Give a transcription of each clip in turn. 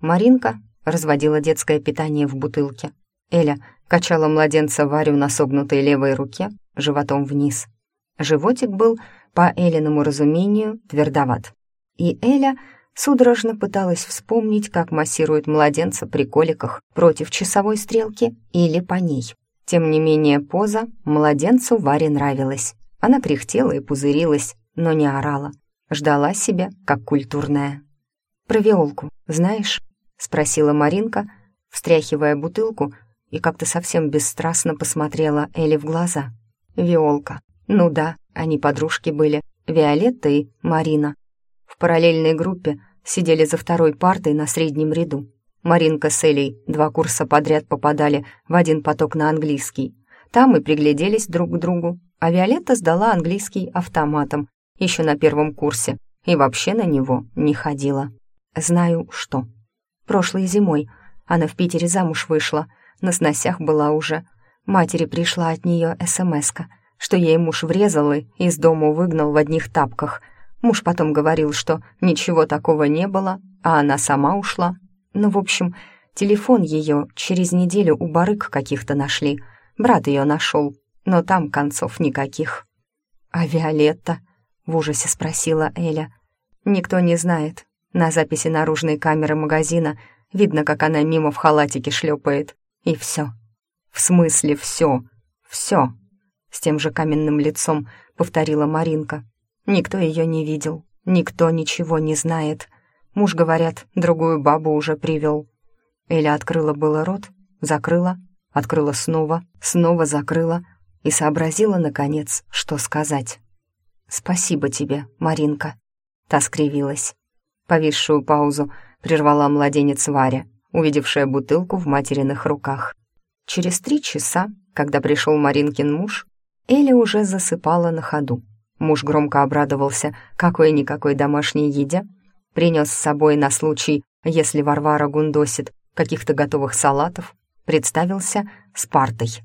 Маринка разводила детское питание в бутылке. Эля качала младенца Варю на согнутой левой руке, животом вниз. Животик был, по Элиному разумению, твердоват. И Эля судорожно пыталась вспомнить, как массирует младенца при коликах против часовой стрелки или по ней. Тем не менее, поза младенцу Варе нравилась. Она кряхтела и пузырилась, но не орала. Ждала себя, как культурная. «Про Виолку знаешь?» — спросила Маринка, встряхивая бутылку, и как-то совсем бесстрастно посмотрела Элли в глаза. «Виолка. Ну да, они подружки были, Виолетта и Марина. В параллельной группе сидели за второй партой на среднем ряду. Маринка с Элей два курса подряд попадали в один поток на английский. Там и пригляделись друг к другу, а Виолетта сдала английский автоматом еще на первом курсе и вообще на него не ходила. Знаю, что. Прошлой зимой она в Питере замуж вышла, на сносях была уже. Матери пришла от нее смс что ей муж врезал и из дома выгнал в одних тапках. Муж потом говорил, что ничего такого не было, а она сама ушла. Ну, в общем, телефон ее через неделю у барыг каких-то нашли. Брат ее нашел, но там концов никаких. «А Виолетта?» — в ужасе спросила Эля. «Никто не знает. На записи наружной камеры магазина видно, как она мимо в халатике шлепает. И все. В смысле все? Все!» С тем же каменным лицом повторила Маринка. Никто ее не видел, никто ничего не знает. Муж, говорят, другую бабу уже привел. Эля открыла было рот, закрыла, открыла снова, снова закрыла и сообразила, наконец, что сказать. «Спасибо тебе, Маринка», — та скривилась. Повисшую паузу прервала младенец Варя, увидевшая бутылку в материных руках. Через три часа, когда пришел Маринкин муж, Эля уже засыпала на ходу. Муж громко обрадовался какой-никакой домашней еде, принес с собой на случай, если Варвара гундосит, каких-то готовых салатов, представился Спартой.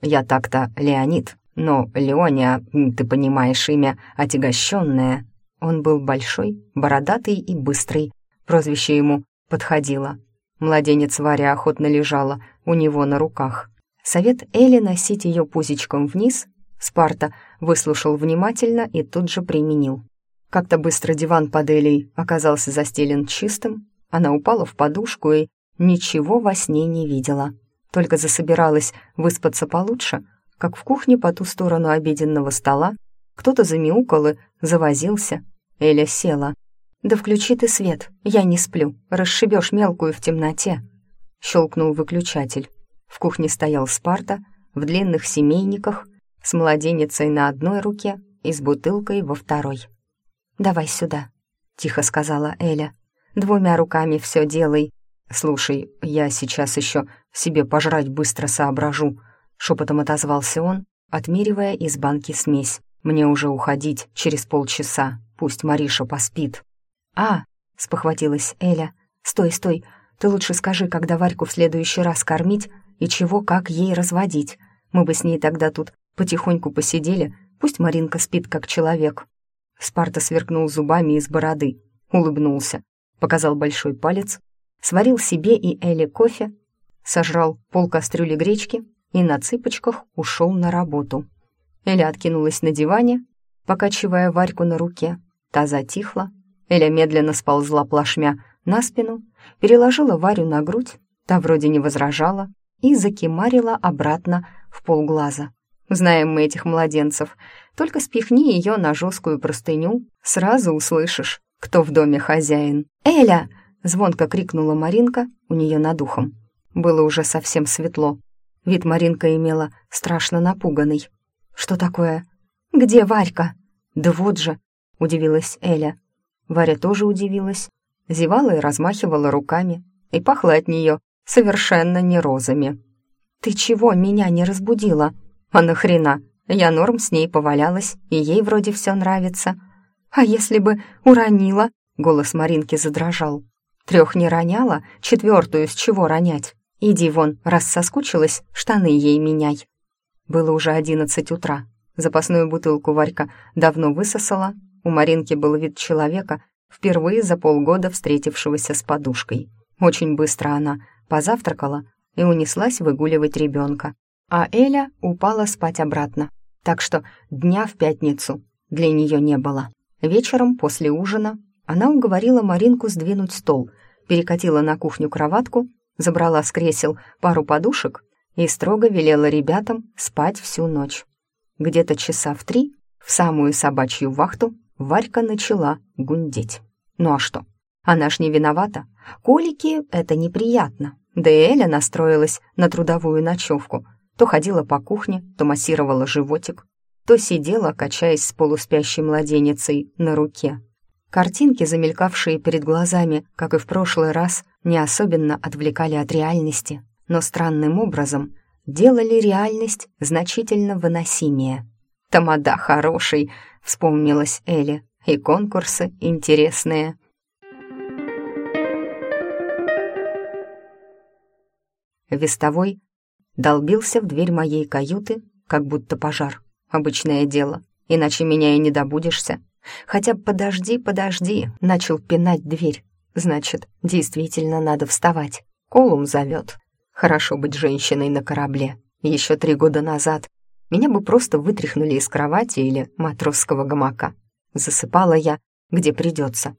«Я так-то Леонид, но Леония, ты понимаешь, имя отягощенное». Он был большой, бородатый и быстрый, прозвище ему подходило. Младенец Варя охотно лежала у него на руках. Совет Эли носить ее пузичком вниз Спарта выслушал внимательно и тут же применил. Как-то быстро диван под Элей оказался застелен чистым, она упала в подушку и ничего во сне не видела. Только засобиралась выспаться получше, как в кухне по ту сторону обеденного стола кто-то замяукал и завозился. Эля села. «Да включи ты свет, я не сплю, расшибешь мелкую в темноте», — щелкнул выключатель. В кухне стоял Спарта в длинных семейниках с младенецей на одной руке и с бутылкой во второй. «Давай сюда», — тихо сказала Эля. «Двумя руками все делай». «Слушай, я сейчас еще себе пожрать быстро соображу», — шепотом отозвался он, отмеривая из банки смесь. «Мне уже уходить через полчаса, пусть Мариша поспит». «А», — спохватилась Эля, — «стой, стой, ты лучше скажи, когда Варьку в следующий раз кормить и чего, как ей разводить. Мы бы с ней тогда тут Потихоньку посидели, пусть Маринка спит как человек. Спарта сверкнул зубами из бороды, улыбнулся, показал большой палец, сварил себе и Эле кофе, сожрал пол кастрюли гречки и на цыпочках ушел на работу. Эля откинулась на диване, покачивая Варьку на руке. Та затихла. Эля медленно сползла плашмя на спину, переложила Варю на грудь, та вроде не возражала, и закимарила обратно в полглаза. Знаем мы этих младенцев. Только спихни ее на жесткую простыню, сразу услышишь, кто в доме хозяин. «Эля!» — звонко крикнула Маринка у нее над ухом. Было уже совсем светло. Вид Маринка имела страшно напуганный. «Что такое? Где Варька?» «Да вот же!» — удивилась Эля. Варя тоже удивилась, зевала и размахивала руками, и пахло от нее совершенно не розами. «Ты чего меня не разбудила?» А нахрена? Я норм с ней повалялась, и ей вроде все нравится. А если бы уронила? Голос Маринки задрожал. Трех не роняла, четвертую с чего ронять? Иди вон, раз соскучилась, штаны ей меняй. Было уже одиннадцать утра. Запасную бутылку Варька давно высосала. У Маринки был вид человека, впервые за полгода встретившегося с подушкой. Очень быстро она позавтракала и унеслась выгуливать ребенка. А Эля упала спать обратно. Так что дня в пятницу для нее не было. Вечером после ужина она уговорила Маринку сдвинуть стол, перекатила на кухню кроватку, забрала с кресел пару подушек и строго велела ребятам спать всю ночь. Где-то часа в три, в самую собачью вахту, Варька начала гундеть. Ну а что? Она ж не виновата. Колики — это неприятно. Да и Эля настроилась на трудовую ночевку. То ходила по кухне, то массировала животик, то сидела, качаясь с полуспящей младенницей на руке. Картинки, замелькавшие перед глазами, как и в прошлый раз, не особенно отвлекали от реальности, но странным образом делали реальность значительно выносимее. «Тамада хороший», — вспомнилась Элли, — «и конкурсы интересные». Вестовой долбился в дверь моей каюты, как будто пожар. Обычное дело, иначе меня и не добудешься. Хотя подожди, подожди, начал пинать дверь. Значит, действительно надо вставать. Колум зовет. Хорошо быть женщиной на корабле. Еще три года назад меня бы просто вытряхнули из кровати или матросского гамака. Засыпала я, где придется.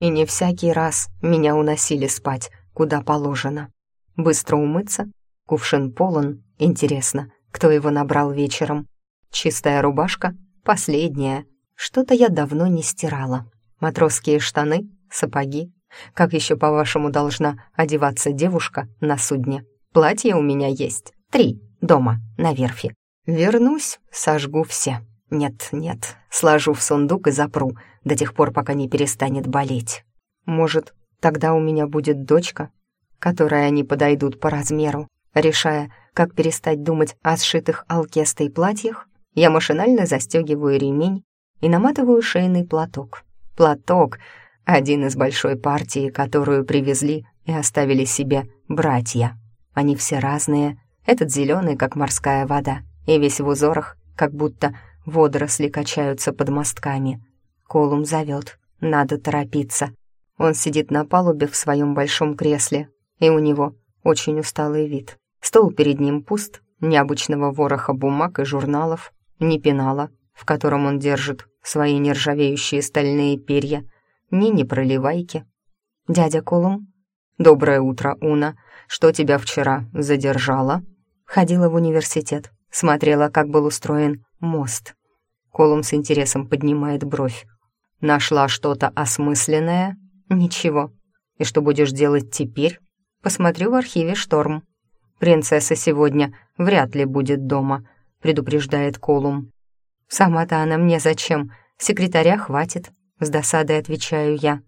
И не всякий раз меня уносили спать, куда положено. Быстро умыться, кувшин полон, интересно, кто его набрал вечером. Чистая рубашка, последняя. Что-то я давно не стирала. Матросские штаны, сапоги. Как еще, по-вашему, должна одеваться девушка на судне? Платье у меня есть. Три. Дома, на верфи. Вернусь, сожгу все. Нет, нет, сложу в сундук и запру, до тех пор, пока не перестанет болеть. Может, тогда у меня будет дочка, которой они подойдут по размеру. Решая, как перестать думать о сшитых алкестой платьях, я машинально застегиваю ремень и наматываю шейный платок. Платок — один из большой партии, которую привезли и оставили себе братья. Они все разные. Этот зеленый, как морская вода, и весь в узорах, как будто водоросли качаются под мостками. Колум зовет. Надо торопиться. Он сидит на палубе в своем большом кресле, и у него очень усталый вид. Стол перед ним пуст, необычного вороха бумаг и журналов, ни пенала, в котором он держит свои нержавеющие стальные перья, ни непроливайки. «Дядя Колум?» «Доброе утро, Уна. Что тебя вчера задержало?» Ходила в университет, смотрела, как был устроен мост. Колум с интересом поднимает бровь. «Нашла что-то осмысленное?» «Ничего. И что будешь делать теперь?» «Посмотрю в архиве «Шторм». «Принцесса сегодня вряд ли будет дома», — предупреждает Колум. «Сама-то она мне зачем? Секретаря хватит», — с досадой отвечаю я.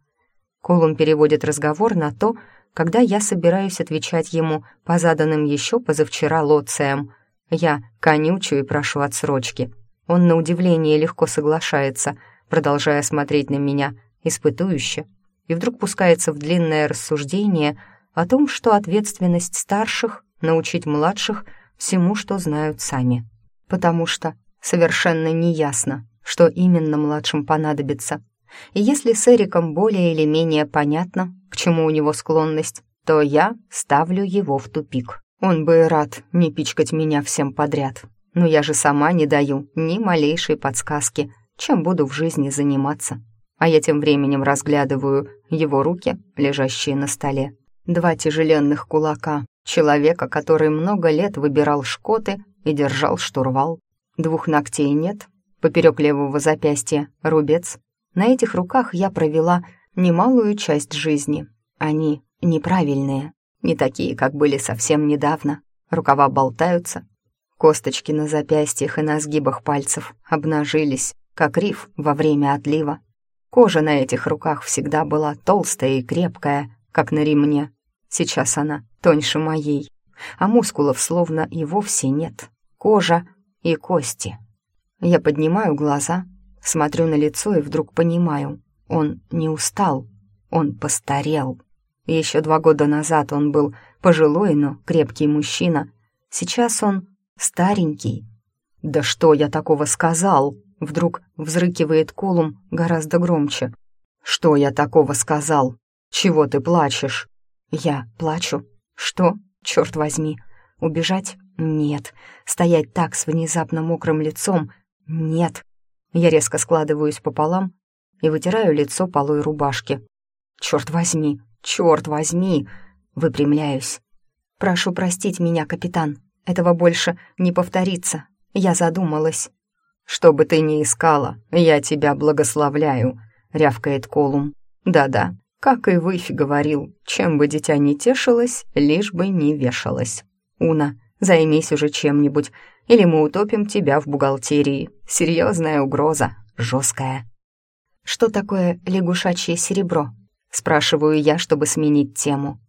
Колум переводит разговор на то, когда я собираюсь отвечать ему по заданным еще позавчера лоциям. Я конючу и прошу отсрочки. Он на удивление легко соглашается, продолжая смотреть на меня испытующе, и вдруг пускается в длинное рассуждение о том, что ответственность старших — научить младших всему, что знают сами. Потому что совершенно неясно, что именно младшим понадобится — и если с Эриком более или менее понятно, к чему у него склонность, то я ставлю его в тупик. Он бы рад не пичкать меня всем подряд. Но я же сама не даю ни малейшей подсказки, чем буду в жизни заниматься. А я тем временем разглядываю его руки, лежащие на столе. Два тяжеленных кулака, человека, который много лет выбирал шкоты и держал штурвал. Двух ногтей нет, поперек левого запястья рубец, на этих руках я провела немалую часть жизни. Они неправильные, не такие, как были совсем недавно. Рукава болтаются, косточки на запястьях и на сгибах пальцев обнажились, как риф во время отлива. Кожа на этих руках всегда была толстая и крепкая, как на ремне. Сейчас она тоньше моей, а мускулов словно и вовсе нет. Кожа и кости. Я поднимаю глаза — Смотрю на лицо и вдруг понимаю, он не устал, он постарел. Еще два года назад он был пожилой, но крепкий мужчина. Сейчас он старенький. «Да что я такого сказал?» Вдруг взрыкивает Колум гораздо громче. «Что я такого сказал? Чего ты плачешь?» Я плачу. Что? Черт возьми. Убежать? Нет. Стоять так с внезапно мокрым лицом? Нет. Я резко складываюсь пополам и вытираю лицо полой рубашки. Черт возьми, черт возьми! Выпрямляюсь. Прошу простить меня, капитан. Этого больше не повторится. Я задумалась. «Что бы ты ни искала, я тебя благословляю», — рявкает Колум. «Да-да, как и Выфь говорил, чем бы дитя не тешилось, лишь бы не вешалось. Уна, займись уже чем-нибудь, или мы утопим тебя в бухгалтерии. Серьезная угроза, жесткая». «Что такое лягушачье серебро?» — спрашиваю я, чтобы сменить тему.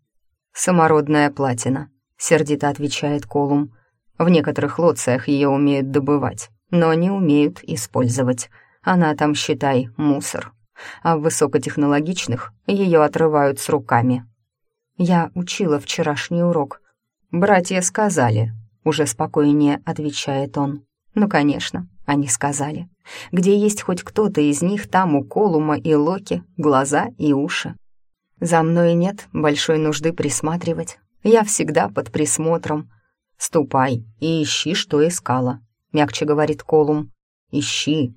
«Самородная платина», — сердито отвечает Колум. «В некоторых лоциях ее умеют добывать, но не умеют использовать. Она там, считай, мусор. А в высокотехнологичных ее отрывают с руками». Я учила вчерашний урок. «Братья сказали», — уже спокойнее отвечает он. «Ну, конечно, они сказали. Где есть хоть кто-то из них, там у Колума и Локи глаза и уши. За мной нет большой нужды присматривать. Я всегда под присмотром. Ступай и ищи, что искала, мягче говорит Колум. Ищи.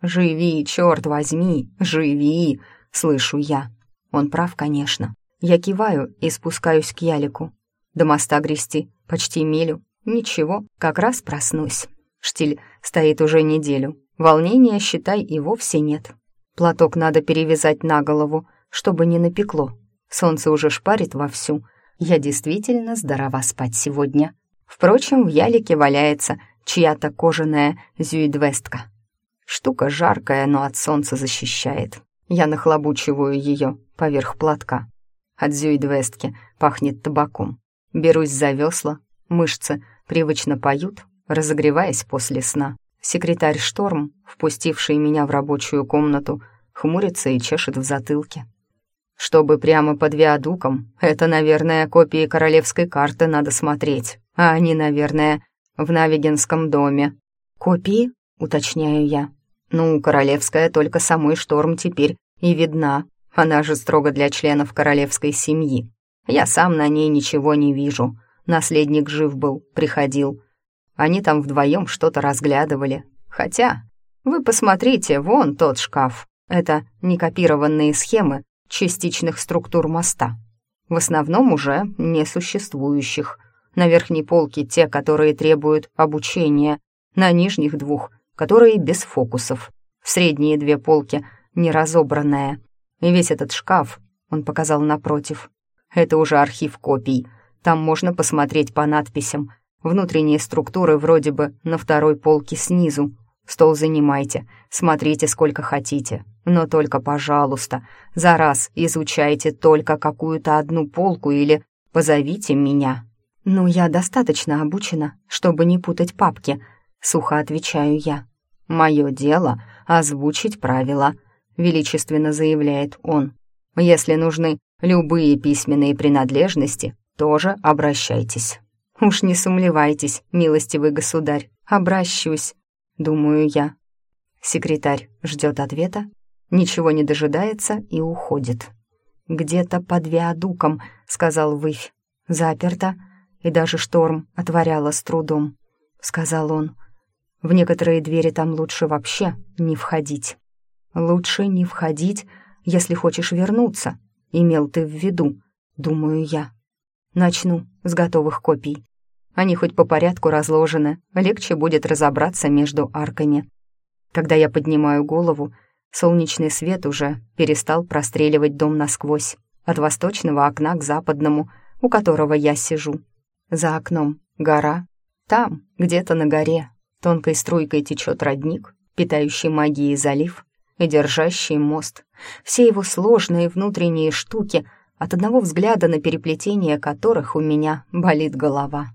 Живи, черт возьми, живи, слышу я. Он прав, конечно. Я киваю и спускаюсь к ялику. До моста грести почти милю. Ничего, как раз проснусь. Штиль стоит уже неделю. Волнения, считай, и вовсе нет. Платок надо перевязать на голову, чтобы не напекло. Солнце уже шпарит вовсю. Я действительно здорова спать сегодня. Впрочем, в ялике валяется чья-то кожаная зюидвестка. Штука жаркая, но от солнца защищает. Я нахлобучиваю ее поверх платка. От зюидвестки пахнет табаком. Берусь за весла, мышцы привычно поют, разогреваясь после сна. Секретарь Шторм, впустивший меня в рабочую комнату, хмурится и чешет в затылке. Чтобы прямо под виадуком, это, наверное, копии королевской карты надо смотреть, а они, наверное, в Навигенском доме. Копии? Уточняю я. Ну, королевская только самой шторм теперь и видна. Она же строго для членов королевской семьи. Я сам на ней ничего не вижу. Наследник жив был, приходил. Они там вдвоем что-то разглядывали. Хотя, вы посмотрите, вон тот шкаф. Это не копированные схемы, частичных структур моста, в основном уже несуществующих. На верхней полке те, которые требуют обучения, на нижних двух, которые без фокусов. Средние две полки неразобранная. И весь этот шкаф, он показал напротив, это уже архив копий. Там можно посмотреть по надписям. Внутренние структуры вроде бы на второй полке снизу, Стол занимайте, смотрите сколько хотите, но только, пожалуйста, за раз изучайте только какую-то одну полку или позовите меня». «Ну, я достаточно обучена, чтобы не путать папки», — сухо отвечаю я. «Мое дело — озвучить правила», — величественно заявляет он. «Если нужны любые письменные принадлежности, тоже обращайтесь». «Уж не сумлевайтесь, милостивый государь, обращусь», думаю я. Секретарь ждет ответа, ничего не дожидается и уходит. «Где-то под виадуком», — сказал Выфь. «Заперто, и даже шторм отворяла с трудом», — сказал он. «В некоторые двери там лучше вообще не входить». «Лучше не входить, если хочешь вернуться», — имел ты в виду, думаю я. Начну с готовых копий. Они хоть по порядку разложены, легче будет разобраться между арками. Когда я поднимаю голову, солнечный свет уже перестал простреливать дом насквозь, от восточного окна к западному, у которого я сижу. За окном гора. Там, где-то на горе, тонкой струйкой течет родник, питающий магией залив и держащий мост. Все его сложные внутренние штуки, от одного взгляда на переплетение которых у меня болит голова.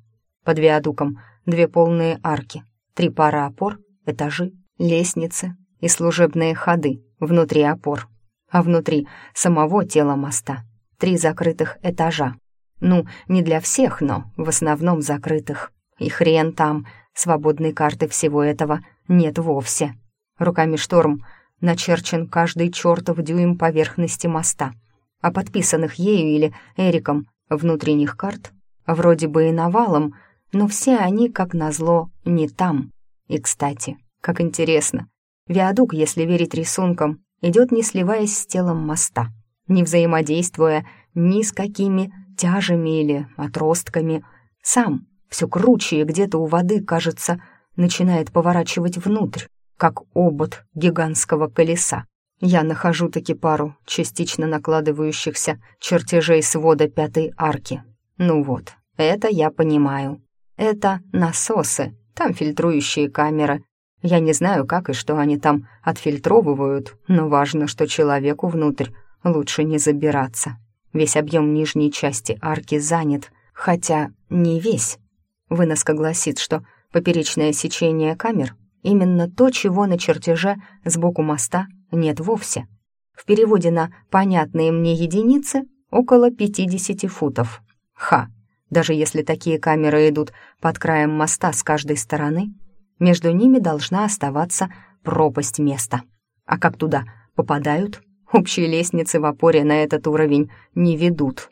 Под виадуком две полные арки, три пары опор, этажи, лестницы и служебные ходы внутри опор. А внутри самого тела моста три закрытых этажа. Ну, не для всех, но в основном закрытых. И хрен там, свободной карты всего этого нет вовсе. Руками шторм начерчен каждый чертов дюйм поверхности моста. а подписанных ею или Эриком внутренних карт вроде бы и навалом, но все они, как назло, не там. И, кстати, как интересно, виадук, если верить рисункам, идет не сливаясь с телом моста, не взаимодействуя ни с какими тяжами или отростками, сам все круче и где-то у воды, кажется, начинает поворачивать внутрь, как обод гигантского колеса. Я нахожу таки пару частично накладывающихся чертежей свода пятой арки. Ну вот, это я понимаю. Это насосы, там фильтрующие камеры. Я не знаю, как и что они там отфильтровывают, но важно, что человеку внутрь лучше не забираться. Весь объем нижней части арки занят, хотя не весь. Выноска гласит, что поперечное сечение камер — именно то, чего на чертеже сбоку моста нет вовсе. В переводе на понятные мне единицы — около 50 футов. Ха! Даже если такие камеры идут под краем моста с каждой стороны, между ними должна оставаться пропасть места. А как туда попадают? Общие лестницы в опоре на этот уровень не ведут.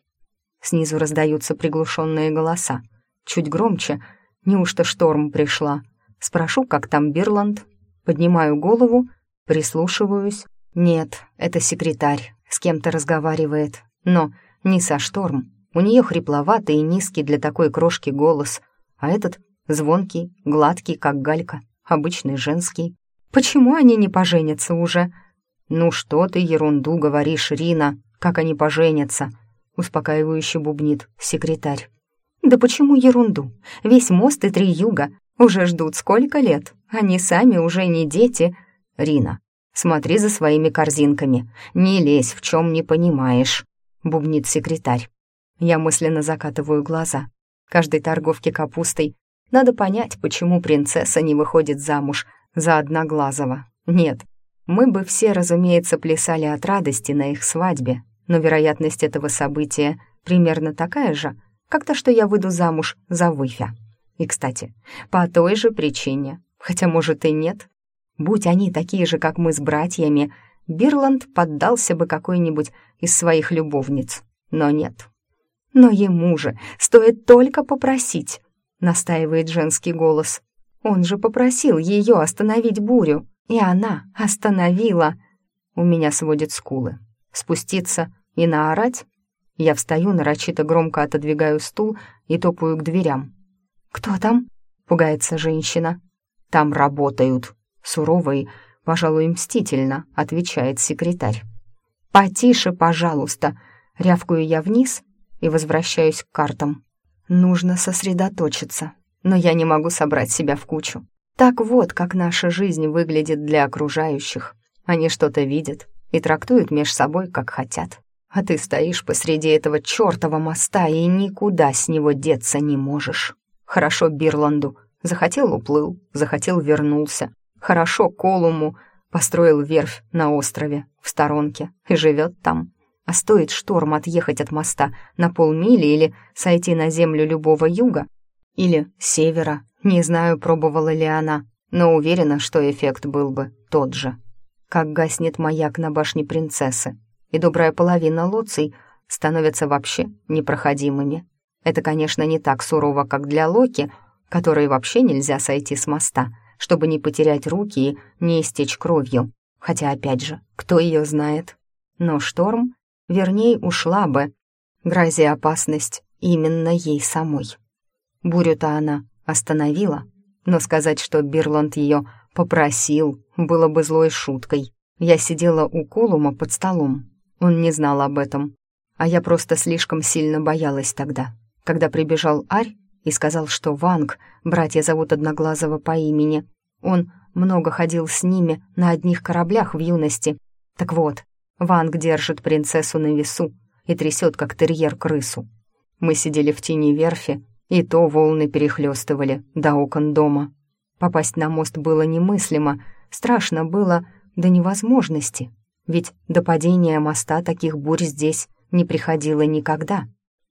Снизу раздаются приглушенные голоса. Чуть громче. Неужто шторм пришла? Спрошу, как там Бирланд. Поднимаю голову, прислушиваюсь. Нет, это секретарь, с кем-то разговаривает. Но не со шторм. У нее хрипловатый и низкий для такой крошки голос, а этот звонкий, гладкий, как галька, обычный женский. Почему они не поженятся уже? «Ну что ты ерунду говоришь, Рина? Как они поженятся?» Успокаивающе бубнит секретарь. «Да почему ерунду? Весь мост и три юга уже ждут сколько лет? Они сами уже не дети. Рина, смотри за своими корзинками, не лезь, в чем не понимаешь», — бубнит секретарь. Я мысленно закатываю глаза. Каждой торговке капустой надо понять, почему принцесса не выходит замуж за Одноглазого. Нет, мы бы все, разумеется, плясали от радости на их свадьбе, но вероятность этого события примерно такая же, как то, что я выйду замуж за Выфя. И, кстати, по той же причине, хотя, может, и нет. Будь они такие же, как мы с братьями, Бирланд поддался бы какой-нибудь из своих любовниц. Но нет, «Но ему же стоит только попросить», — настаивает женский голос. «Он же попросил ее остановить бурю, и она остановила». У меня сводит скулы. Спуститься и наорать? Я встаю, нарочито громко отодвигаю стул и топаю к дверям. «Кто там?» — пугается женщина. «Там работают», — сурово и, пожалуй, мстительно, отвечает секретарь. «Потише, пожалуйста», — рявкую я вниз и возвращаюсь к картам. Нужно сосредоточиться, но я не могу собрать себя в кучу. Так вот, как наша жизнь выглядит для окружающих. Они что-то видят и трактуют меж собой, как хотят. А ты стоишь посреди этого чертова моста и никуда с него деться не можешь. Хорошо Бирланду. Захотел — уплыл, захотел — вернулся. Хорошо Колуму построил верфь на острове в сторонке и живет там. А стоит шторм отъехать от моста на полмили или сойти на землю любого юга, или севера, не знаю, пробовала ли она, но уверена, что эффект был бы тот же. Как гаснет маяк на башне принцессы, и добрая половина лоций становятся вообще непроходимыми. Это, конечно, не так сурово, как для Локи, которой вообще нельзя сойти с моста, чтобы не потерять руки и не истечь кровью. Хотя, опять же, кто ее знает? Но шторм Вернее, ушла бы, грозя опасность именно ей самой. Бурю-то она остановила, но сказать, что Бирланд ее попросил, было бы злой шуткой. Я сидела у Колума под столом. Он не знал об этом. А я просто слишком сильно боялась тогда, когда прибежал Арь и сказал, что Ванг, братья зовут Одноглазого по имени, он много ходил с ними на одних кораблях в юности. Так вот, Ванг держит принцессу на весу и трясет, как терьер, крысу. Мы сидели в тени верфи, и то волны перехлестывали до окон дома. Попасть на мост было немыслимо, страшно было до невозможности, ведь до падения моста таких бурь здесь не приходило никогда.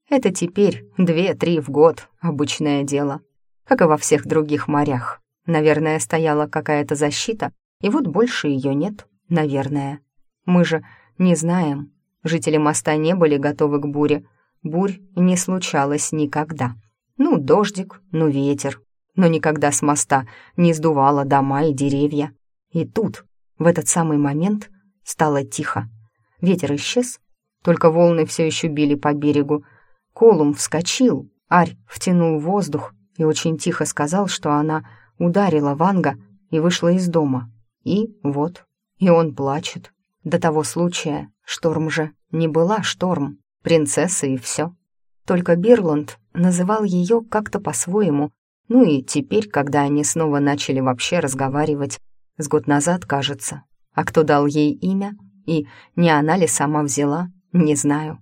Это теперь две-три в год, обычное дело, как и во всех других морях. Наверное, стояла какая-то защита, и вот больше ее нет, наверное. Мы же не знаем. Жители моста не были готовы к буре. Бурь не случалось никогда. Ну, дождик, ну, ветер. Но никогда с моста не сдувало дома и деревья. И тут, в этот самый момент, стало тихо. Ветер исчез, только волны все еще били по берегу. Колум вскочил, Арь втянул воздух и очень тихо сказал, что она ударила Ванга и вышла из дома. И вот, и он плачет. До того случая шторм же не была шторм, принцесса и все. Только Бирланд называл ее как-то по-своему, ну и теперь, когда они снова начали вообще разговаривать, с год назад, кажется. А кто дал ей имя? И не она ли сама взяла? Не знаю.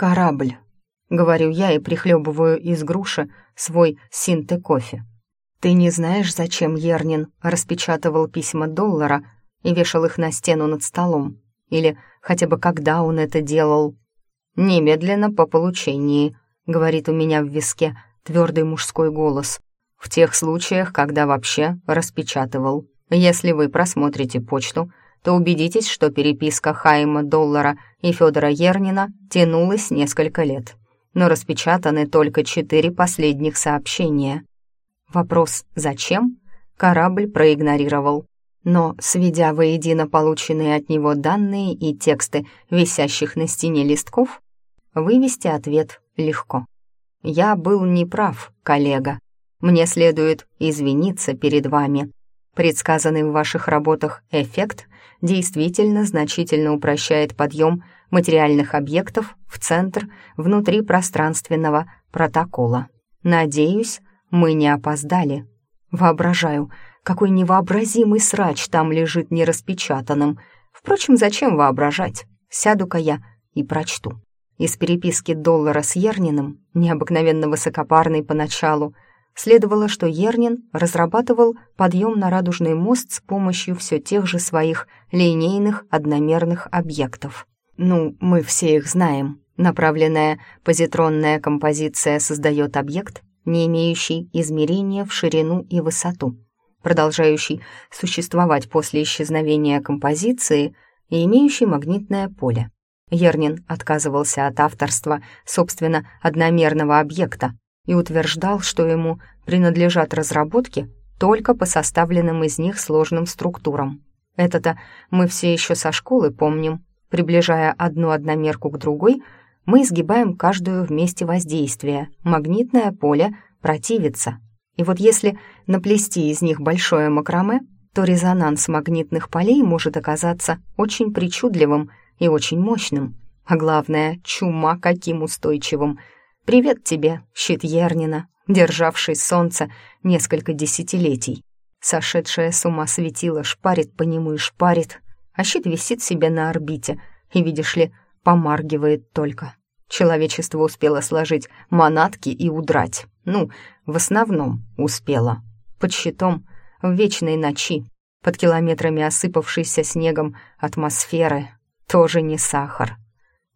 «Корабль», — говорю я и прихлебываю из груши свой синты кофе. «Ты не знаешь, зачем Ернин распечатывал письма доллара и вешал их на стену над столом? Или хотя бы когда он это делал?» «Немедленно по получении», — говорит у меня в виске твердый мужской голос. «В тех случаях, когда вообще распечатывал. Если вы просмотрите почту, то убедитесь, что переписка Хайма Доллара и Федора Ернина тянулась несколько лет. Но распечатаны только четыре последних сообщения. Вопрос «Зачем?» корабль проигнорировал. Но, сведя воедино полученные от него данные и тексты висящих на стене листков, вывести ответ легко. «Я был неправ, коллега. Мне следует извиниться перед вами. Предсказанный в ваших работах эффект действительно значительно упрощает подъем материальных объектов в центр внутрипространственного протокола. Надеюсь, мы не опоздали. Воображаю, какой невообразимый срач там лежит нераспечатанным. Впрочем, зачем воображать? Сяду-ка я и прочту. Из переписки доллара с Ерниным, необыкновенно высокопарной поначалу, следовало, что Ернин разрабатывал подъем на Радужный мост с помощью все тех же своих линейных одномерных объектов. Ну, мы все их знаем. Направленная позитронная композиция создает объект, не имеющий измерения в ширину и высоту, продолжающий существовать после исчезновения композиции и имеющий магнитное поле. Ернин отказывался от авторства, собственно, одномерного объекта и утверждал, что ему принадлежат разработки только по составленным из них сложным структурам. Это-то мы все еще со школы помним. Приближая одну одномерку к другой, мы изгибаем каждую вместе воздействия. Магнитное поле противится. И вот если наплести из них большое макраме, то резонанс магнитных полей может оказаться очень причудливым и очень мощным. А главное, чума каким устойчивым. Привет тебе, щит Ернина, державший солнце несколько десятилетий. Сошедшая с ума светила шпарит по нему и шпарит, а щит висит себе на орбите и, видишь ли, помаргивает только. Человечество успело сложить манатки и удрать. Ну, в основном успело. Под щитом, в вечной ночи, под километрами осыпавшейся снегом атмосферы, тоже не сахар.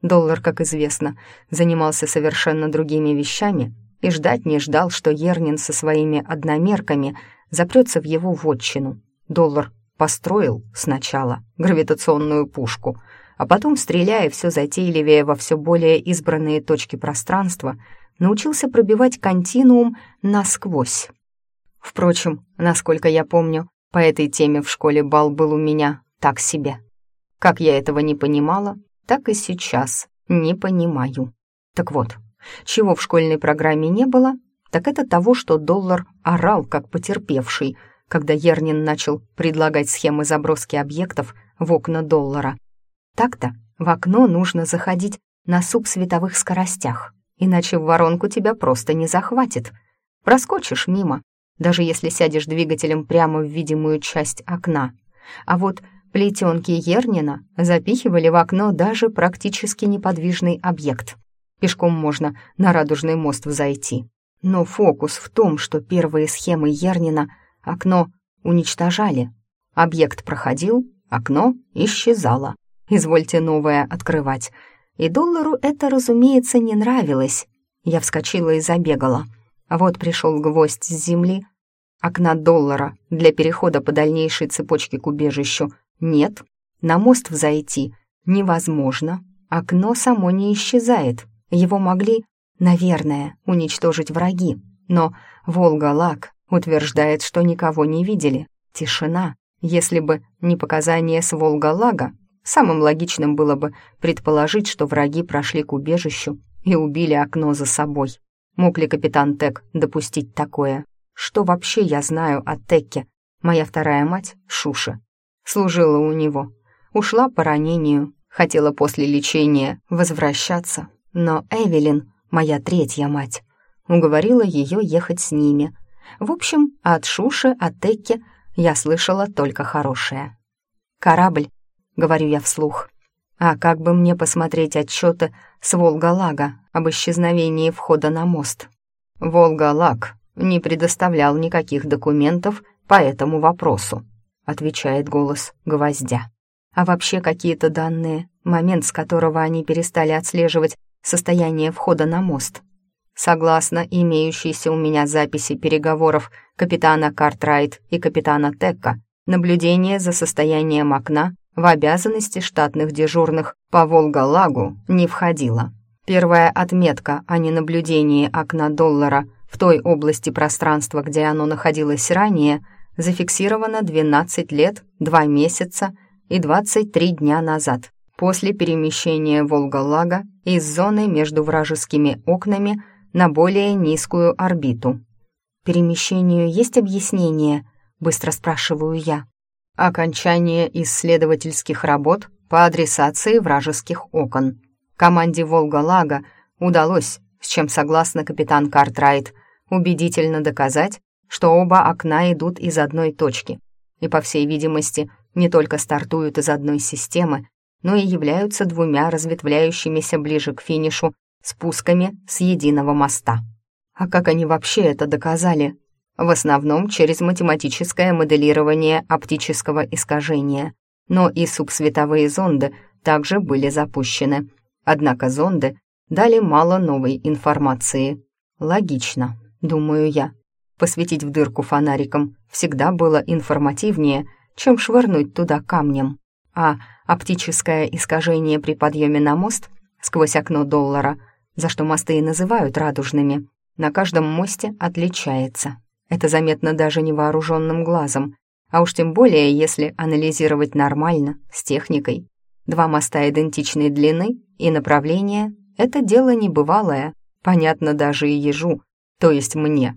Доллар, как известно, занимался совершенно другими вещами и ждать не ждал, что Ернин со своими одномерками запрется в его вотчину. Доллар построил сначала гравитационную пушку, а потом, стреляя все затейливее во все более избранные точки пространства, научился пробивать континуум насквозь. Впрочем, насколько я помню, по этой теме в школе бал был у меня так себе. Как я этого не понимала, так и сейчас не понимаю. Так вот, чего в школьной программе не было, так это того, что доллар орал как потерпевший, когда Ернин начал предлагать схемы заброски объектов в окна доллара. Так-то в окно нужно заходить на субсветовых скоростях, иначе в воронку тебя просто не захватит. Проскочишь мимо, даже если сядешь двигателем прямо в видимую часть окна. А вот Плетенки Ернина запихивали в окно даже практически неподвижный объект. Пешком можно на Радужный мост взойти. Но фокус в том, что первые схемы Ернина окно уничтожали. Объект проходил, окно исчезало. Извольте новое открывать. И доллару это, разумеется, не нравилось. Я вскочила и забегала. Вот пришел гвоздь с земли, Окна доллара для перехода по дальнейшей цепочке к убежищу нет. На мост взойти невозможно. Окно само не исчезает. Его могли, наверное, уничтожить враги. Но Волга-Лак утверждает, что никого не видели. Тишина. Если бы не показания с Волга-Лага, самым логичным было бы предположить, что враги прошли к убежищу и убили окно за собой. Мог ли капитан Тек допустить такое? Что вообще я знаю о Теке? Моя вторая мать, Шуша, служила у него. Ушла по ранению, хотела после лечения возвращаться. Но Эвелин, моя третья мать, уговорила ее ехать с ними. В общем, от Шуши, от Текки я слышала только хорошее. «Корабль», — говорю я вслух. «А как бы мне посмотреть отчеты с Волга-Лага об исчезновении входа на мост?» «Волга-Лаг не предоставлял никаких документов по этому вопросу», — отвечает голос гвоздя. «А вообще какие-то данные, момент, с которого они перестали отслеживать состояние входа на мост?» Согласно имеющейся у меня записи переговоров капитана Картрайт и капитана Текка, наблюдение за состоянием окна в обязанности штатных дежурных по Волга-Лагу не входило. Первая отметка о ненаблюдении окна доллара в той области пространства, где оно находилось ранее, зафиксирована 12 лет, 2 месяца и 23 дня назад, после перемещения Волга-Лага из зоны между вражескими окнами – на более низкую орбиту. «Перемещению есть объяснение?» — быстро спрашиваю я. «Окончание исследовательских работ по адресации вражеских окон. Команде «Волга-Лага» удалось, с чем согласна капитан Картрайт, убедительно доказать, что оба окна идут из одной точки и, по всей видимости, не только стартуют из одной системы, но и являются двумя разветвляющимися ближе к финишу спусками с единого моста. А как они вообще это доказали? В основном через математическое моделирование оптического искажения. Но и субсветовые зонды также были запущены. Однако зонды дали мало новой информации. Логично, думаю я. Посветить в дырку фонариком всегда было информативнее, чем швырнуть туда камнем. А оптическое искажение при подъеме на мост сквозь окно доллара — за что мосты и называют радужными, на каждом мосте отличается. Это заметно даже невооруженным глазом, а уж тем более, если анализировать нормально, с техникой. Два моста идентичной длины и направления — это дело небывалое, понятно даже и ежу, то есть мне.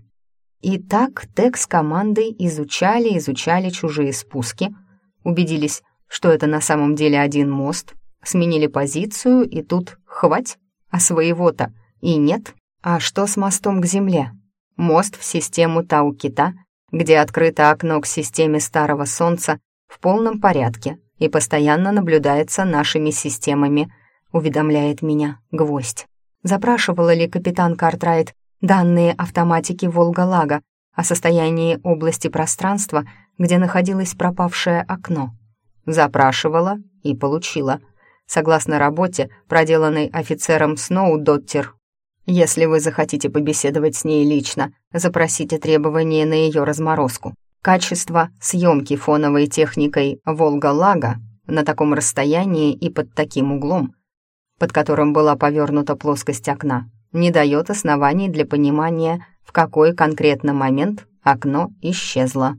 И так Тек с командой изучали, изучали чужие спуски, убедились, что это на самом деле один мост, сменили позицию, и тут хвать, а своего-то и нет. А что с мостом к Земле? Мост в систему Тау-Кита, где открыто окно к системе Старого Солнца, в полном порядке и постоянно наблюдается нашими системами, уведомляет меня гвоздь. Запрашивала ли капитан Картрайт данные автоматики Волга-Лага о состоянии области пространства, где находилось пропавшее окно? Запрашивала и получила — согласно работе, проделанной офицером Сноудоттер. Если вы захотите побеседовать с ней лично, запросите требования на ее разморозку. Качество съемки фоновой техникой «Волга-Лага» на таком расстоянии и под таким углом, под которым была повернута плоскость окна, не дает оснований для понимания, в какой конкретно момент окно исчезло.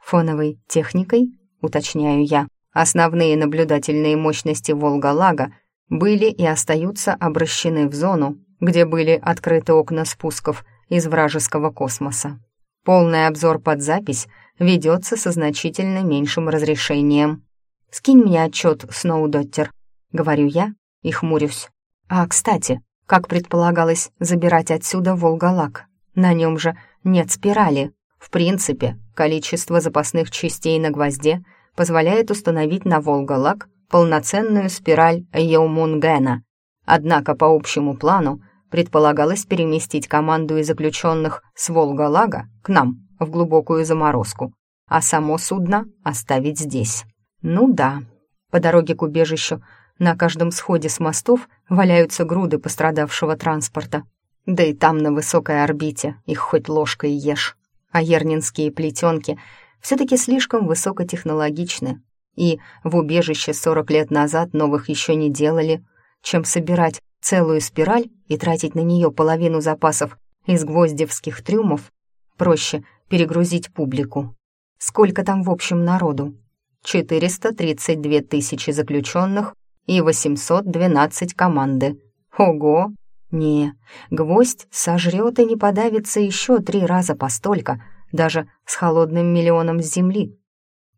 «Фоновой техникой?» — уточняю я. Основные наблюдательные мощности Волга-Лага были и остаются обращены в зону, где были открыты окна спусков из вражеского космоса. Полный обзор под запись ведется со значительно меньшим разрешением. «Скинь мне отчет, Сноудоттер», — говорю я и хмурюсь. «А, кстати, как предполагалось забирать отсюда Волга-Лаг? На нем же нет спирали. В принципе, количество запасных частей на гвозде — позволяет установить на Волга-Лак полноценную спираль Еумунгена. Однако по общему плану предполагалось переместить команду из заключенных с Волга-Лага к нам, в глубокую заморозку, а само судно оставить здесь. Ну да, по дороге к убежищу на каждом сходе с мостов валяются груды пострадавшего транспорта. Да и там на высокой орбите их хоть ложкой ешь. а ернинские плетенки все-таки слишком высокотехнологичны, и в убежище 40 лет назад новых еще не делали, чем собирать целую спираль и тратить на нее половину запасов из гвоздевских трюмов, проще перегрузить публику. Сколько там в общем народу? 432 тысячи заключенных и 812 команды. Ого! Не, гвоздь сожрет и не подавится еще три раза постолько, даже с холодным миллионом земли.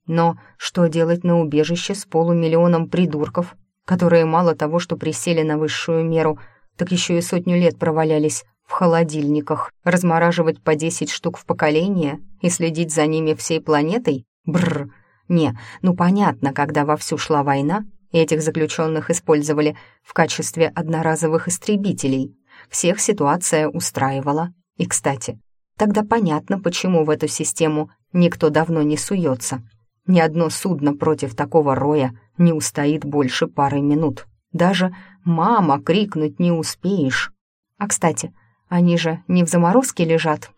Но что делать на убежище с полумиллионом придурков, которые мало того, что присели на высшую меру, так еще и сотню лет провалялись в холодильниках, размораживать по 10 штук в поколение и следить за ними всей планетой? Бррр. Не, ну понятно, когда вовсю шла война, этих заключенных использовали в качестве одноразовых истребителей. Всех ситуация устраивала. И, кстати, тогда понятно, почему в эту систему никто давно не суется. Ни одно судно против такого роя не устоит больше пары минут. Даже «мама» крикнуть не успеешь. А, кстати, они же не в заморозке лежат.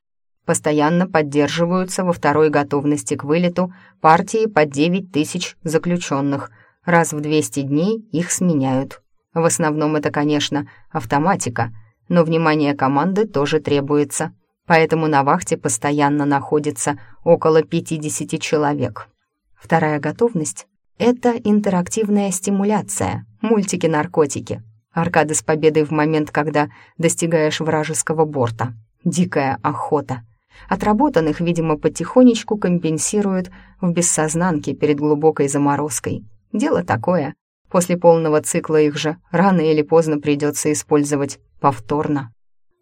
Постоянно поддерживаются во второй готовности к вылету партии по 9 тысяч заключенных. Раз в 200 дней их сменяют. В основном это, конечно, автоматика, но внимание команды тоже требуется, поэтому на вахте постоянно находится около 50 человек. Вторая готовность — это интерактивная стимуляция, мультики-наркотики, Аркады с победой в момент, когда достигаешь вражеского борта. Дикая охота. Отработанных, видимо, потихонечку компенсируют в бессознанке перед глубокой заморозкой. Дело такое. После полного цикла их же рано или поздно придется использовать повторно.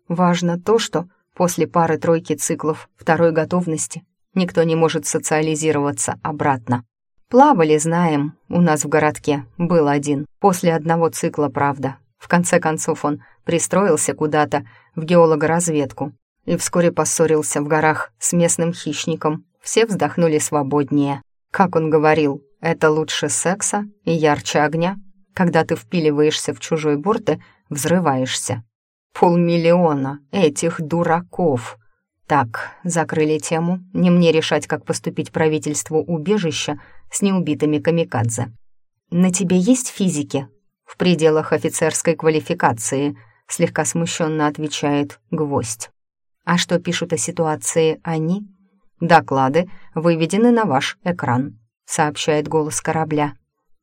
Важно то, что после пары-тройки циклов второй готовности никто не может социализироваться обратно. Плавали, знаем, у нас в городке был один, после одного цикла, правда. В конце концов он пристроился куда-то в геологоразведку и вскоре поссорился в горах с местным хищником. Все вздохнули свободнее. Как он говорил, это лучше секса и ярче огня. Когда ты впиливаешься в чужой борт и взрываешься. Полмиллиона этих дураков. Так, закрыли тему. Не мне решать, как поступить правительству убежища с неубитыми камикадзе. «На тебе есть физики?» «В пределах офицерской квалификации», — слегка смущенно отвечает гвоздь. «А что пишут о ситуации они?» «Доклады выведены на ваш экран», — сообщает голос корабля.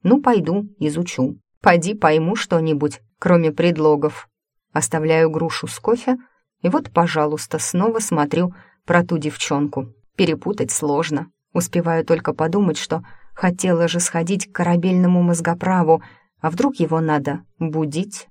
«Ну, пойду, изучу. Пойди пойму что-нибудь, кроме предлогов». Оставляю грушу с кофе, и вот, пожалуйста, снова смотрю про ту девчонку. Перепутать сложно. Успеваю только подумать, что хотела же сходить к корабельному мозгоправу, а вдруг его надо будить?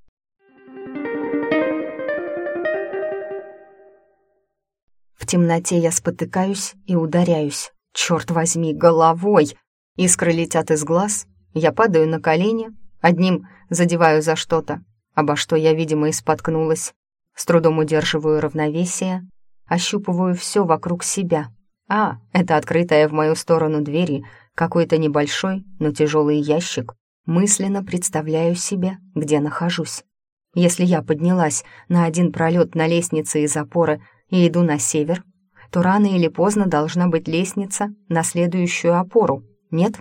В темноте я спотыкаюсь и ударяюсь. Черт возьми, головой! Искры летят из глаз, я падаю на колени, одним задеваю за что-то, обо что я, видимо, и споткнулась. С трудом удерживаю равновесие, ощупываю все вокруг себя, а, это открытая в мою сторону двери, какой-то небольшой, но тяжелый ящик. Мысленно представляю себе, где нахожусь. Если я поднялась на один пролет на лестнице из опоры и иду на север, то рано или поздно должна быть лестница на следующую опору, нет?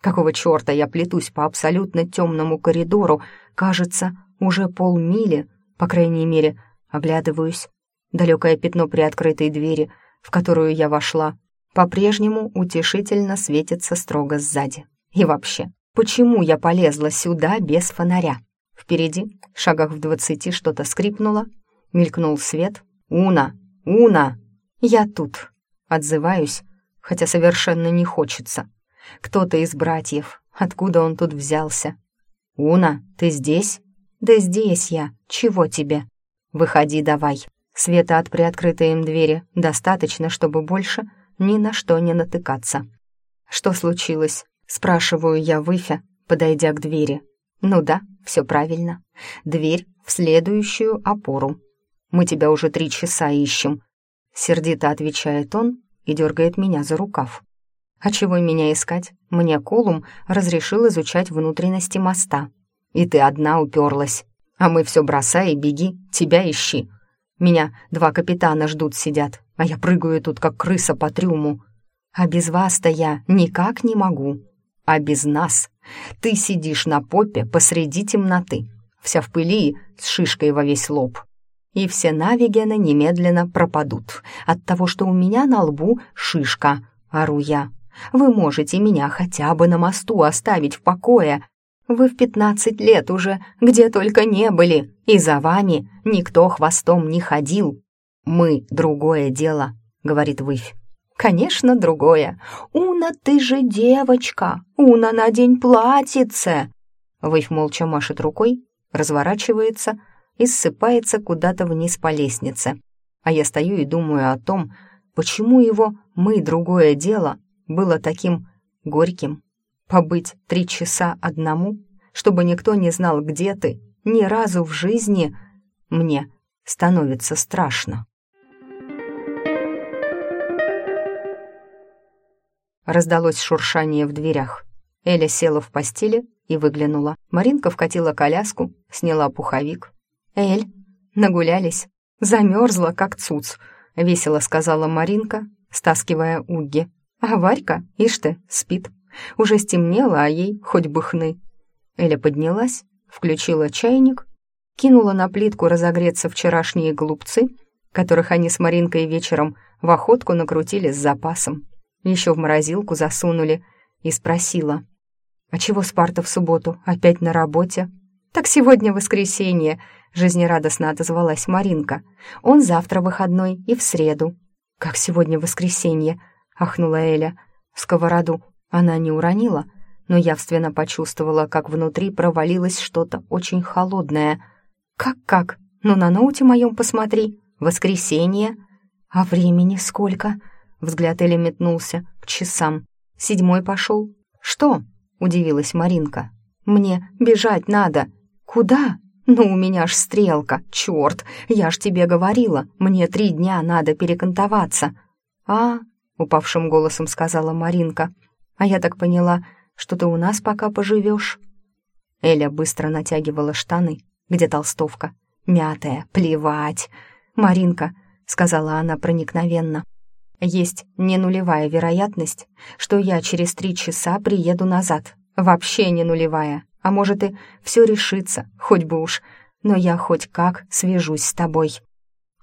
Какого черта я плетусь по абсолютно темному коридору, кажется, уже полмили, по крайней мере, оглядываюсь. Далекое пятно при открытой двери — в которую я вошла, по-прежнему утешительно светится строго сзади. И вообще, почему я полезла сюда без фонаря? Впереди, в шагах в двадцати, что-то скрипнуло, мелькнул свет. «Уна! Уна!» «Я тут!» Отзываюсь, хотя совершенно не хочется. Кто-то из братьев. Откуда он тут взялся? «Уна, ты здесь?» «Да здесь я. Чего тебе?» «Выходи давай». Света от приоткрытой им двери достаточно, чтобы больше ни на что не натыкаться. «Что случилось?» — спрашиваю я Выфя, подойдя к двери. «Ну да, все правильно. Дверь в следующую опору. Мы тебя уже три часа ищем», — сердито отвечает он и дергает меня за рукав. «А чего меня искать? Мне Колум разрешил изучать внутренности моста. И ты одна уперлась. А мы все бросай и беги, тебя ищи. Меня два капитана ждут сидят. а я прыгаю тут, как крыса по трюму. А без вас-то я никак не могу. А без нас ты сидишь на попе посреди темноты, вся в пыли с шишкой во весь лоб. И все навигены немедленно пропадут от того, что у меня на лбу шишка, ору я. Вы можете меня хотя бы на мосту оставить в покое. Вы в пятнадцать лет уже где только не были, и за вами никто хвостом не ходил. Мы — другое дело, — говорит Выфь. «Конечно, другое. Уна, ты же девочка! Уна на день платьице!» Выфь молча машет рукой, разворачивается и ссыпается куда-то вниз по лестнице. А я стою и думаю о том, почему его «мы другое дело» было таким горьким. Побыть три часа одному, чтобы никто не знал, где ты, ни разу в жизни, мне становится страшно. Раздалось шуршание в дверях. Эля села в постели и выглянула. Маринка вкатила коляску, сняла пуховик. «Эль, нагулялись. Замерзла, как цуц», — весело сказала Маринка, стаскивая угги. А Варька, ишь ты, спит. Уже стемнело, а ей хоть бы хны. Эля поднялась, включила чайник, кинула на плитку разогреться вчерашние голубцы, которых они с Маринкой вечером в охотку накрутили с запасом. Еще в морозилку засунули и спросила. «А чего Спарта в субботу? Опять на работе?» «Так сегодня воскресенье», — жизнерадостно отозвалась Маринка. «Он завтра выходной и в среду». «Как сегодня воскресенье?» Ахнула Эля. Сковороду она не уронила, но явственно почувствовала, как внутри провалилось что-то очень холодное. «Как-как? Ну на ноуте моем посмотри. Воскресенье. А времени сколько?» Взгляд Эли метнулся к часам. «Седьмой пошел». «Что?» — удивилась Маринка. «Мне бежать надо». «Куда?» «Ну, у меня ж стрелка, черт! Я ж тебе говорила, мне три дня надо перекантоваться». «А, упавшим голосом сказала Маринка. «А я так поняла, что ты у нас пока поживешь». Эля быстро натягивала штаны, где толстовка. «Мятая, плевать!» «Маринка», — сказала она проникновенно, «есть не нулевая вероятность, что я через три часа приеду назад. Вообще не нулевая. А может и все решится, хоть бы уж. Но я хоть как свяжусь с тобой.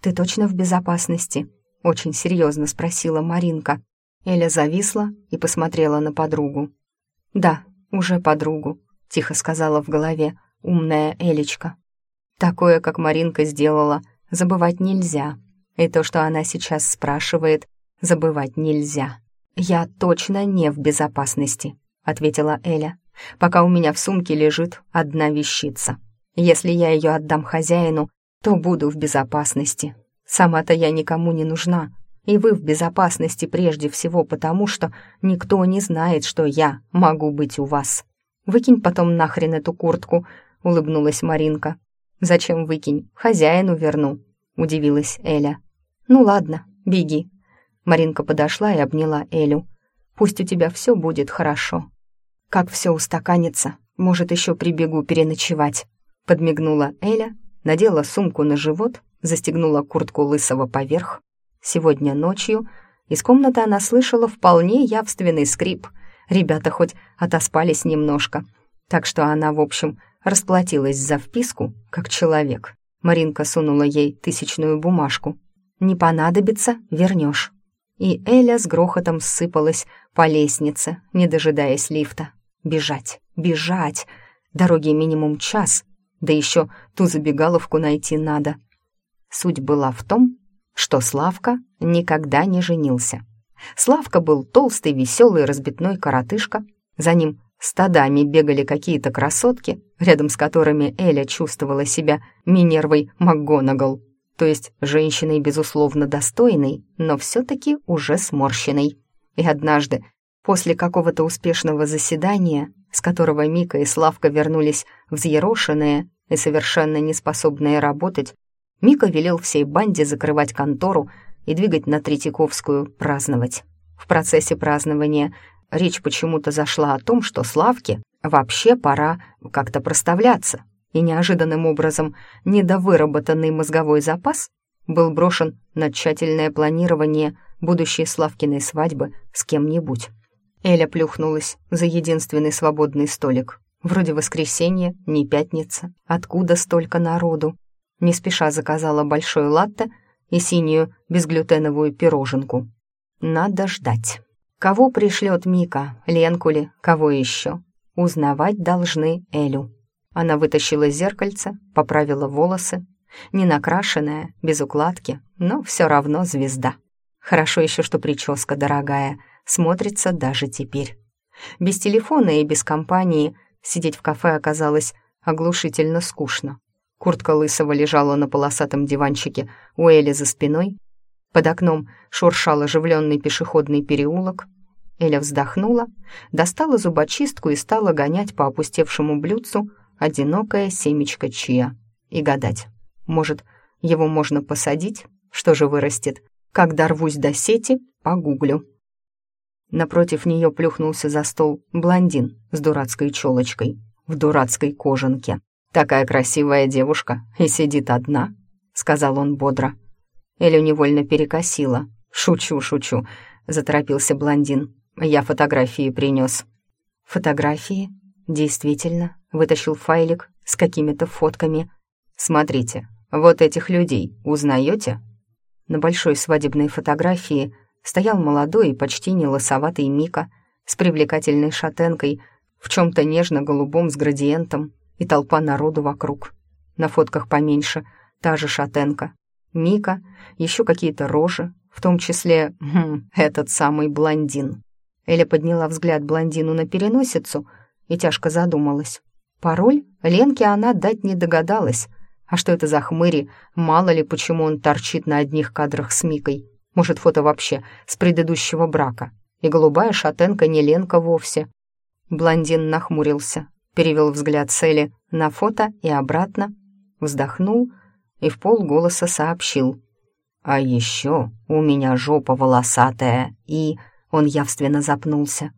Ты точно в безопасности?» — очень серьезно спросила Маринка. Эля зависла и посмотрела на подругу. «Да, уже подругу», — тихо сказала в голове умная Элечка. «Такое, как Маринка сделала, забывать нельзя. И то, что она сейчас спрашивает, забывать нельзя». «Я точно не в безопасности», — ответила Эля, «пока у меня в сумке лежит одна вещица. Если я ее отдам хозяину, то буду в безопасности. Сама-то я никому не нужна, и вы в безопасности прежде всего потому, что никто не знает, что я могу быть у вас. Выкинь потом нахрен эту куртку», — улыбнулась Маринка. «Зачем выкинь? Хозяину верну», — удивилась Эля. «Ну ладно, беги». Маринка подошла и обняла Элю. «Пусть у тебя все будет хорошо. Как все устаканится, может, еще прибегу переночевать», — подмигнула Эля, надела сумку на живот застегнула куртку лысого поверх. Сегодня ночью из комнаты она слышала вполне явственный скрип. Ребята хоть отоспались немножко. Так что она, в общем, расплатилась за вписку, как человек. Маринка сунула ей тысячную бумажку. «Не понадобится, вернешь». И Эля с грохотом сыпалась по лестнице, не дожидаясь лифта. Бежать, бежать. Дороги минимум час, да еще ту забегаловку найти надо. Суть была в том, что Славка никогда не женился. Славка был толстый, веселый, разбитной коротышка. За ним стадами бегали какие-то красотки, рядом с которыми Эля чувствовала себя Минервой МакГонагал, то есть женщиной, безусловно, достойной, но все-таки уже сморщенной. И однажды, после какого-то успешного заседания, с которого Мика и Славка вернулись взъерошенные и совершенно неспособные работать, Мика велел всей банде закрывать контору и двигать на Третьяковскую праздновать. В процессе празднования речь почему-то зашла о том, что Славке вообще пора как-то проставляться, и неожиданным образом недовыработанный мозговой запас был брошен на тщательное планирование будущей Славкиной свадьбы с кем-нибудь. Эля плюхнулась за единственный свободный столик. Вроде воскресенье, не пятница. Откуда столько народу? Не спеша заказала большой латте и синюю безглютеновую пироженку. Надо ждать. Кого пришлет Мика, Ленку ли, кого еще? Узнавать должны Элю. Она вытащила зеркальце, поправила волосы. Не накрашенная, без укладки, но все равно звезда. Хорошо еще, что прическа дорогая, смотрится даже теперь. Без телефона и без компании сидеть в кафе оказалось оглушительно скучно. Куртка Лысого лежала на полосатом диванчике у Эли за спиной. Под окном шуршал оживленный пешеходный переулок. Эля вздохнула, достала зубочистку и стала гонять по опустевшему блюдцу одинокое семечко чия и гадать. Может, его можно посадить? Что же вырастет? Когда рвусь до сети, погуглю. Напротив нее плюхнулся за стол блондин с дурацкой челочкой в дурацкой кожанке. «Такая красивая девушка и сидит одна», — сказал он бодро. Элю невольно перекосила. «Шучу, шучу», — заторопился блондин. «Я фотографии принес». «Фотографии?» Действительно, вытащил файлик с какими-то фотками. «Смотрите, вот этих людей узнаете?» На большой свадебной фотографии стоял молодой и почти не лосоватый Мика с привлекательной шатенкой в чем-то нежно-голубом с градиентом и толпа народу вокруг. На фотках поменьше та же шатенка. Мика, еще какие-то рожи, в том числе хм, этот самый блондин. Эля подняла взгляд блондину на переносицу и тяжко задумалась. Пароль Ленке она дать не догадалась. А что это за хмыри? Мало ли, почему он торчит на одних кадрах с Микой. Может, фото вообще с предыдущего брака. И голубая шатенка не Ленка вовсе. Блондин нахмурился, перевел взгляд Цели на фото и обратно, вздохнул и в полголоса сообщил. «А еще у меня жопа волосатая, и...» Он явственно запнулся.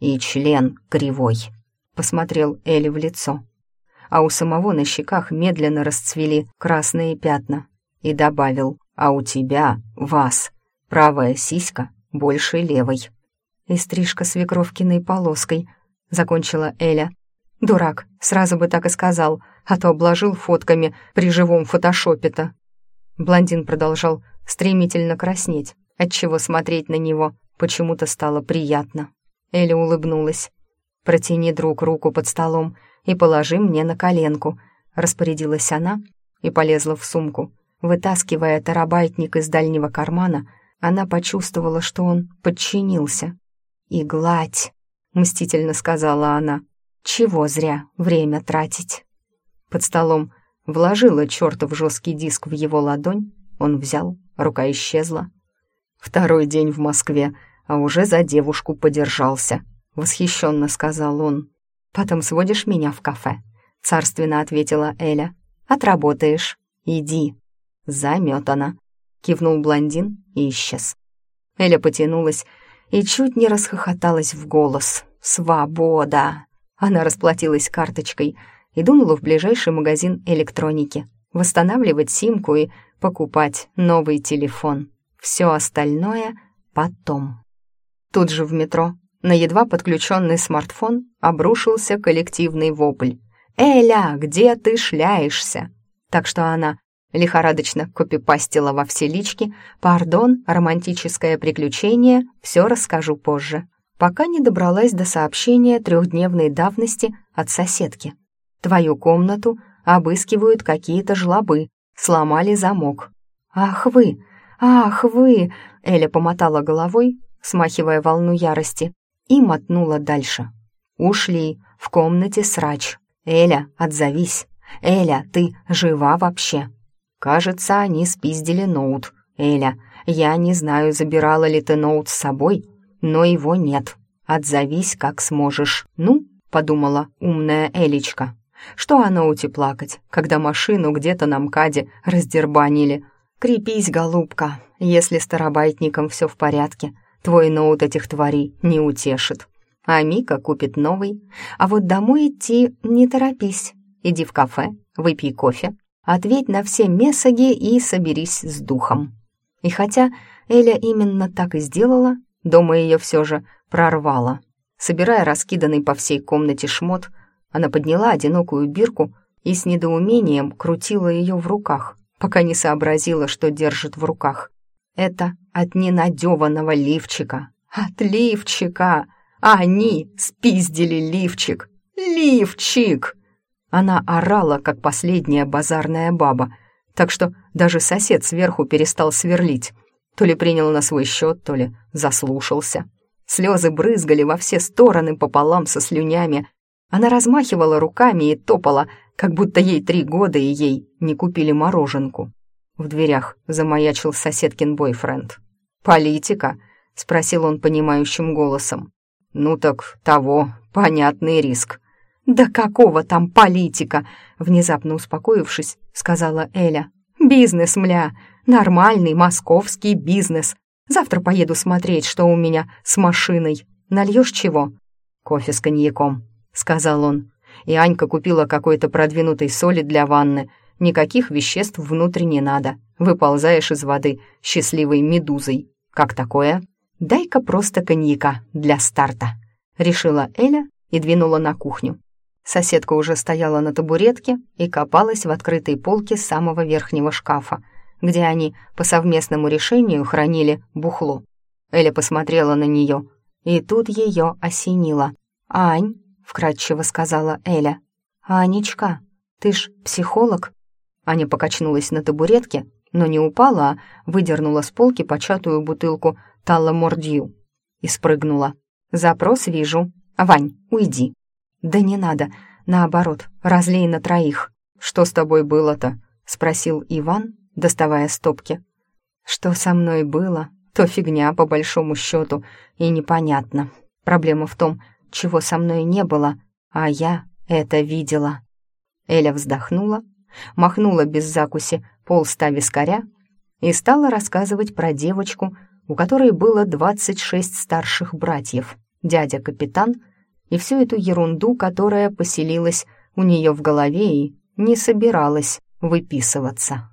«И член кривой», — посмотрел Элли в лицо. А у самого на щеках медленно расцвели красные пятна. И добавил, «А у тебя, вас, правая сиська больше левой». «И стрижка свекровкиной полоской», — закончила Эля. Дурак, сразу бы так и сказал, а то обложил фотками при живом фотошопе-то. Блондин продолжал стремительно краснеть, отчего смотреть на него почему-то стало приятно. Эля улыбнулась. «Протяни, друг, руку под столом и положи мне на коленку», — распорядилась она и полезла в сумку. Вытаскивая тарабайтник из дальнего кармана, она почувствовала, что он подчинился. «И гладь», — мстительно сказала она. Чего зря время тратить? Под столом вложила чертов жесткий диск в его ладонь, он взял, рука исчезла. Второй день в Москве, а уже за девушку подержался, восхищенно сказал он. Потом сводишь меня в кафе, царственно ответила Эля. Отработаешь, иди. Заметана, кивнул блондин и исчез. Эля потянулась и чуть не расхохоталась в голос. «Свобода!» Она расплатилась карточкой и дунула в ближайший магазин электроники. Восстанавливать симку и покупать новый телефон. Все остальное потом. Тут же в метро на едва подключенный смартфон обрушился коллективный вопль. «Эля, где ты шляешься?» Так что она лихорадочно копипастила во все лички «Пардон, романтическое приключение, все расскажу позже» пока не добралась до сообщения трехдневной давности от соседки. Твою комнату обыскивают какие-то жлобы, сломали замок. «Ах вы! Ах вы!» Эля помотала головой, смахивая волну ярости, и мотнула дальше. «Ушли, в комнате срач. Эля, отзовись. Эля, ты жива вообще?» «Кажется, они спиздили ноут. Эля, я не знаю, забирала ли ты ноут с собой, но его нет. Отзовись, как сможешь. Ну, подумала умная Элечка. Что оно ути плакать, когда машину где-то на МКАДе раздербанили? Крепись, голубка, если с тарабайтником все в порядке, твой ноут этих тварей не утешит. А Мика купит новый. А вот домой идти не торопись. Иди в кафе, выпей кофе, ответь на все месаги и соберись с духом. И хотя Эля именно так и сделала, дома ее все же прорвало. Собирая раскиданный по всей комнате шмот, она подняла одинокую бирку и с недоумением крутила ее в руках, пока не сообразила, что держит в руках. Это от ненадеванного лифчика. От лифчика! А они спиздили лифчик! Лифчик! Она орала, как последняя базарная баба, так что даже сосед сверху перестал сверлить. То ли принял на свой счет, то ли заслушался. Слезы брызгали во все стороны пополам со слюнями. Она размахивала руками и топала, как будто ей три года и ей не купили мороженку. В дверях замаячил соседкин бойфренд. «Политика?» — спросил он понимающим голосом. «Ну так того, понятный риск». «Да какого там политика?» — внезапно успокоившись, сказала Эля. «Бизнес, мля, нормальный московский бизнес. Завтра поеду смотреть, что у меня с машиной. Нальешь чего?» «Кофе с коньяком», — сказал он. И Анька купила какой-то продвинутой соли для ванны. Никаких веществ внутрь не надо. Выползаешь из воды счастливой медузой. Как такое? «Дай-ка просто коньяка для старта», — решила Эля и двинула на кухню. Соседка уже стояла на табуретке и копалась в открытой полке самого верхнего шкафа, где они по совместному решению хранили бухло. Эля посмотрела на нее, и тут ее осенило. «Ань», — вкратчиво сказала Эля, «Анечка, ты ж психолог?» Аня покачнулась на табуретке, но не упала, а выдернула с полки початую бутылку Талла Мордью и спрыгнула. «Запрос вижу. Вань, уйди». «Да не надо. Наоборот, разлей на троих». «Что с тобой было-то?» — спросил Иван, доставая стопки. «Что со мной было, то фигня по большому счету, и непонятно. Проблема в том, чего со мной не было, а я это видела». Эля вздохнула, махнула без закуси полста вискаря и стала рассказывать про девочку, у которой было 26 старших братьев, дядя-капитан и всю эту ерунду, которая поселилась у нее в голове и не собиралась выписываться.